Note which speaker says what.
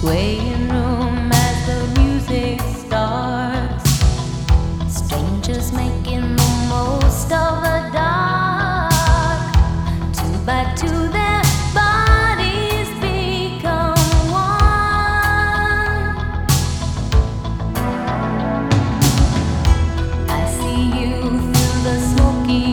Speaker 1: swaying room as the music starts. Strangers making the most of the dark. Two by two, their bodies become one. I see you through the smoky.